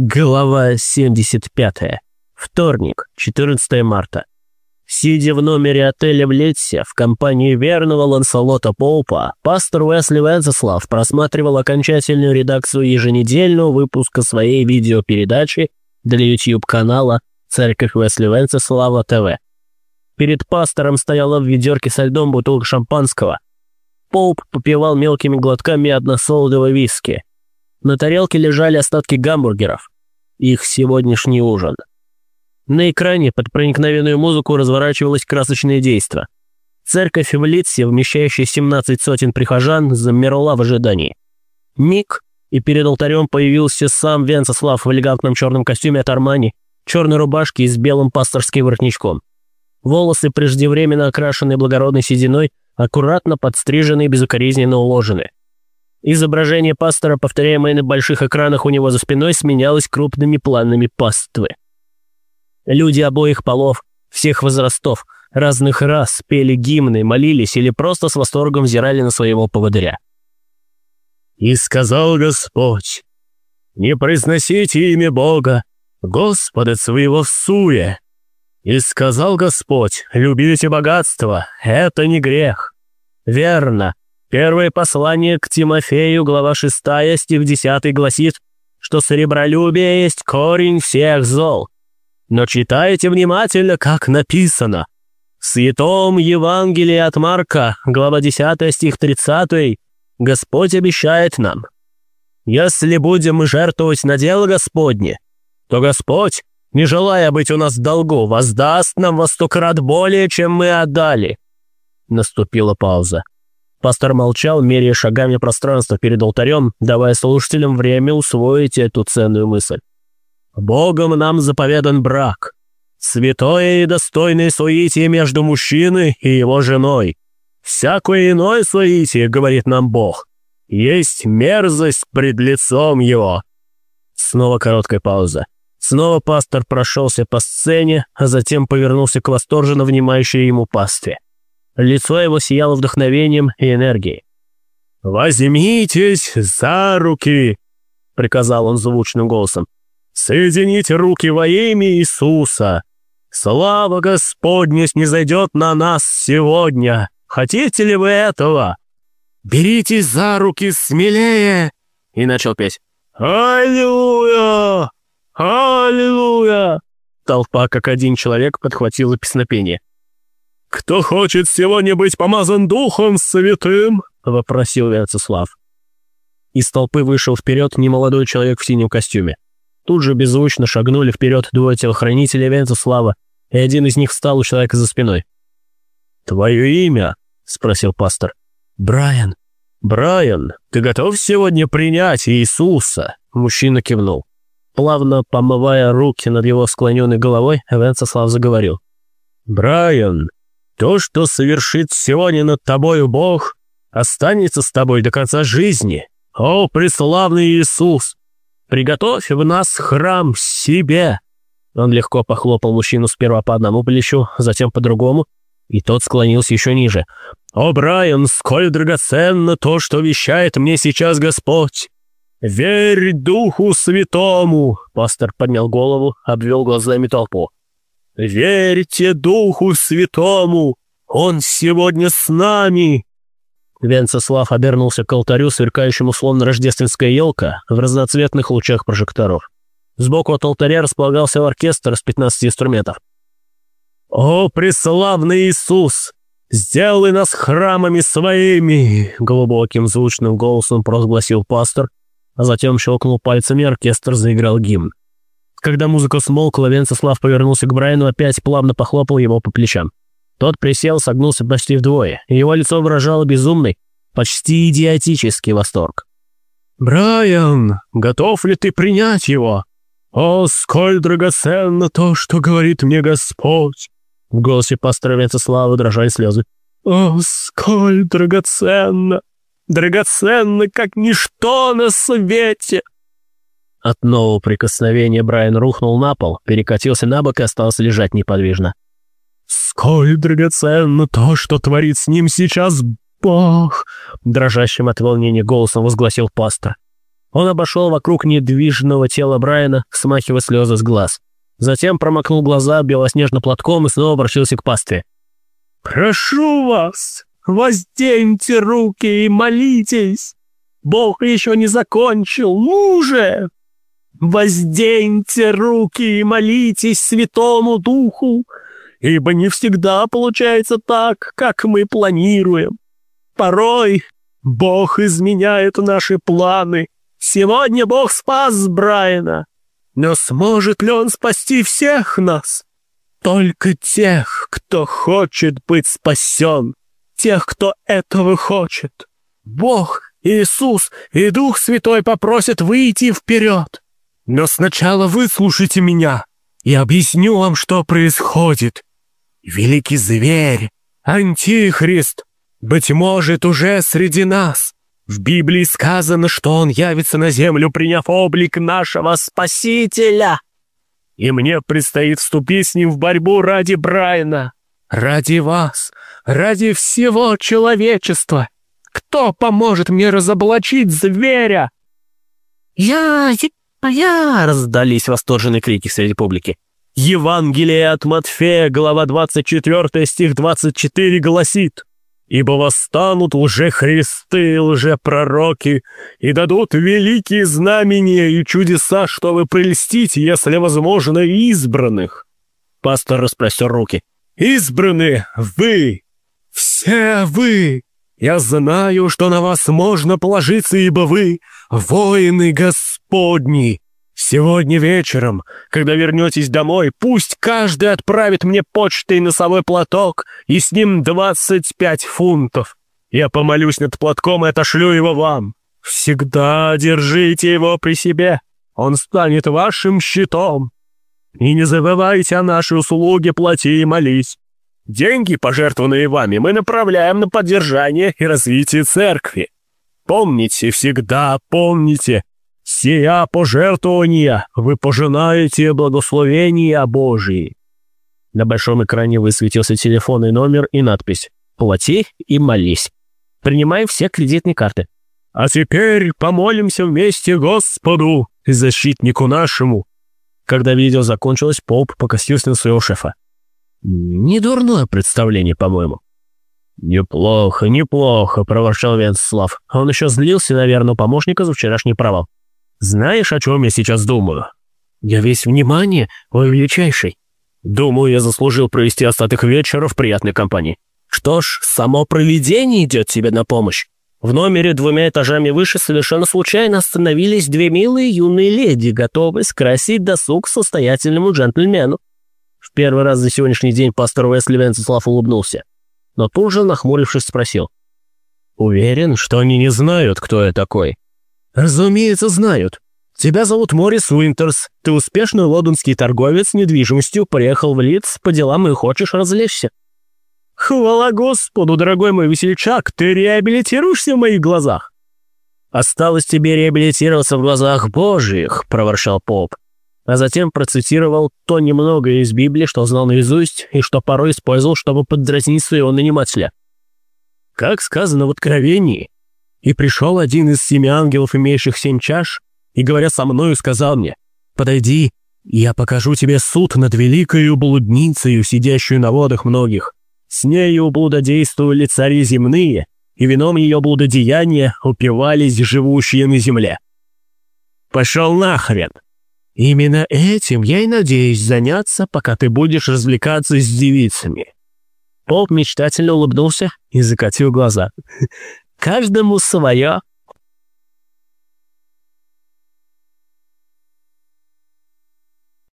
Глава 75. Вторник, 14 марта. Сидя в номере отеля в Летсе в компании верного Ланселота Поупа, пастор Уэсли Венцеслав просматривал окончательную редакцию еженедельного выпуска своей видеопередачи для YouTube-канала «Церковь Уэсли Венцеслава ТВ». Перед пастором стояла в ведерке со льдом бутылка шампанского. Поуп попивал мелкими глотками односолодового виски – на тарелке лежали остатки гамбургеров. Их сегодняшний ужин. На экране под проникновенную музыку разворачивалось красочное действо. Церковь в Литсе, вмещающая 17 сотен прихожан, замерла в ожидании. Миг, и перед алтарем появился сам Венцеслав в элегантном черном костюме от Армани, черной рубашке и с белым пасторским воротничком. Волосы, преждевременно окрашенные благородной сединой, аккуратно подстрижены и безукоризненно уложены. Изображение пастора, повторяемое на больших экранах у него за спиной, сменялось крупными планами паствы. Люди обоих полов, всех возрастов, разных рас, пели гимны, молились или просто с восторгом взирали на своего поводыря. «И сказал Господь, не произносите имя Бога, Господа своего в суе. И сказал Господь, любите богатство, это не грех. Верно, Первое послание к Тимофею, глава 6, стих 10 гласит, что серебролюбие есть корень всех зол. Но читайте внимательно, как написано. В Святом Евангелии от Марка, глава 10, стих 30, Господь обещает нам, «Если будем жертвовать на дело Господне, то Господь, не желая быть у нас в долгу, воздаст нам во сто крат более, чем мы отдали». Наступила пауза. Пастор молчал, меряя шагами пространство перед алтарем, давая слушателям время усвоить эту ценную мысль. «Богом нам заповедан брак. Святое и достойное соитие между мужчиной и его женой. Всякое иное соитие, говорит нам Бог, есть мерзость пред лицом его». Снова короткая пауза. Снова пастор прошелся по сцене, а затем повернулся к восторженно внимающей ему пастве. Лицо его сияло вдохновением и энергией. «Возьмитесь за руки!» — приказал он звучным голосом. «Соедините руки во имя Иисуса! Слава Господня снизойдет на нас сегодня! Хотите ли вы этого? Берите за руки смелее!» И начал петь. «Аллилуйя! Аллилуйя!» Толпа, как один человек, подхватила песнопение. «Кто хочет сегодня быть помазан Духом Святым?» — вопросил Вячеслав. Из толпы вышел вперед немолодой человек в синем костюме. Тут же беззвучно шагнули вперед двое телохранителей Вячеслава, и один из них встал у человека за спиной. «Твое имя?» — спросил пастор. «Брайан». «Брайан, ты готов сегодня принять Иисуса?» Мужчина кивнул. Плавно помывая руки над его склоненной головой, Венцеслав заговорил. «Брайан, то, что совершит сегодня над тобою Бог, останется с тобой до конца жизни. О, преславный Иисус! Приготовь в нас храм себе!» Он легко похлопал мужчину сперва по одному плечу, затем по другому, и тот склонился еще ниже. «О, Брайан, сколь драгоценно то, что вещает мне сейчас Господь! Верь Духу Святому!» Пастор поднял голову, обвел глазами толпу. Верьте Духу Святому! Он сегодня с нами!» Венцеслав обернулся к алтарю, сверкающему словно рождественская елка в разноцветных лучах прожекторов. Сбоку от алтаря располагался оркестр из 15 инструментов. «О, преславный Иисус! Сделай нас храмами своими!» Глубоким звучным голосом провозгласил пастор, а затем щелкнул пальцами, оркестр заиграл гимн. Когда музыка смолкла, Венцеслав повернулся к Брайану, опять плавно похлопал его по плечам. Тот присел, согнулся почти вдвое, и его лицо выражало безумный, почти идиотический восторг. «Брайан, готов ли ты принять его? О, сколь драгоценно то, что говорит мне Господь!» В голосе пастора Венцеслава дрожали слезы. «О, сколь драгоценно! Драгоценно, как ничто на свете!» От нового прикосновения Брайан рухнул на пол, перекатился на бок и остался лежать неподвижно. «Сколь драгоценно то, что творит с ним сейчас Бог!» Дрожащим от волнения голосом возгласил пастор. Он обошел вокруг недвижного тела Брайана, смахивая слезы с глаз. Затем промокнул глаза белоснежным платком и снова обратился к пастве. «Прошу вас, возденьте руки и молитесь! Бог еще не закончил, ну же! Возденьте руки и молитесь Святому Духу, ибо не всегда получается так, как мы планируем. Порой Бог изменяет наши планы. Сегодня Бог спас Брайана, но сможет ли он спасти всех нас? Только тех, кто хочет быть спасен, тех, кто этого хочет. Бог, Иисус и Дух Святой попросят выйти вперед. Но сначала выслушайте меня и объясню вам, что происходит. Великий зверь, Антихрист, быть может, уже среди нас. В Библии сказано, что он явится на землю, приняв облик нашего Спасителя. И мне предстоит вступить с ним в борьбу ради Брайана, ради вас, ради всего человечества. Кто поможет мне разоблачить зверя?» «Я... я...» — раздались восторженные крики среди публики. Евангелие от Матфея, глава 24, стих 24 гласит «Ибо восстанут лжехристы, лжепророки, и дадут великие знамения и чудеса, чтобы прельстить, если возможно, избранных». Пастор распростер руки. «Избранные вы! Все вы! Я знаю, что на вас можно положиться, ибо вы — воины Господни!» Сегодня вечером, когда вернетесь домой, пусть каждый отправит мне почтой носовой платок и с ним 25 фунтов. Я помолюсь над платком и отошлю его вам. Всегда держите его при себе. Он станет вашим щитом. И не забывайте о нашей услуге, плати и молись. Деньги, пожертвованные вами, мы направляем на поддержание и развитие церкви. Помните, всегда помните, «Сия пожертвования вы пожинаете благословения Божии». На большом экране высветился телефонный номер и надпись «Плати и молись». Принимай все кредитные карты. «А теперь помолимся вместе Господу защитнику нашему». Когда видео закончилось, Поп покосился на своего шефа. «Недурное представление, по-моему». «Неплохо, неплохо», — проворчал Венцслав. Он еще злился, наверное, помощника за вчерашний провал. Знаешь, о чем я сейчас думаю? Я весь внимание, о величайший. Думаю, я заслужил провести остаток вечера в приятной компании. Что ж, само провидение идет тебе на помощь. В номере двумя этажами выше совершенно случайно остановились две милые юные леди, готовые скрасить досуг состоятельному джентльмену. Первый раз за сегодняшний день пастор Уэсли Венцеслав улыбнулся, но тут же, нахмурившись, спросил. «Уверен, что они не знают, кто я такой?» «Разумеется, знают. Тебя зовут Морис Уинтерс. Ты успешный лондонский торговец недвижимостью, приехал в Лидс по делам и хочешь развлечься». «Хвала Господу, дорогой мой весельчак, ты реабилитируешься в моих глазах». «Осталось тебе реабилитироваться в глазах Божьих», — проворчал поп, а затем процитировал то немного из Библии, что знал наизусть и что порой использовал, чтобы поддразнить своего нанимателя. Как сказано в Откровении, и пришел один из семи ангелов, имеющих семь чаш, и, говоря со мною, сказал мне, «Подойди, я покажу тебе суд над великою блудницею, сидящую на водах многих. С нею блудодействовали цари земные, и вином ее блудодеяния упивались живущие на земле». «Пошел нахрен!» «Именно этим я и надеюсь заняться, пока ты будешь развлекаться с девицами». Поп мечтательно улыбнулся и закатил глаза. Каждому свое.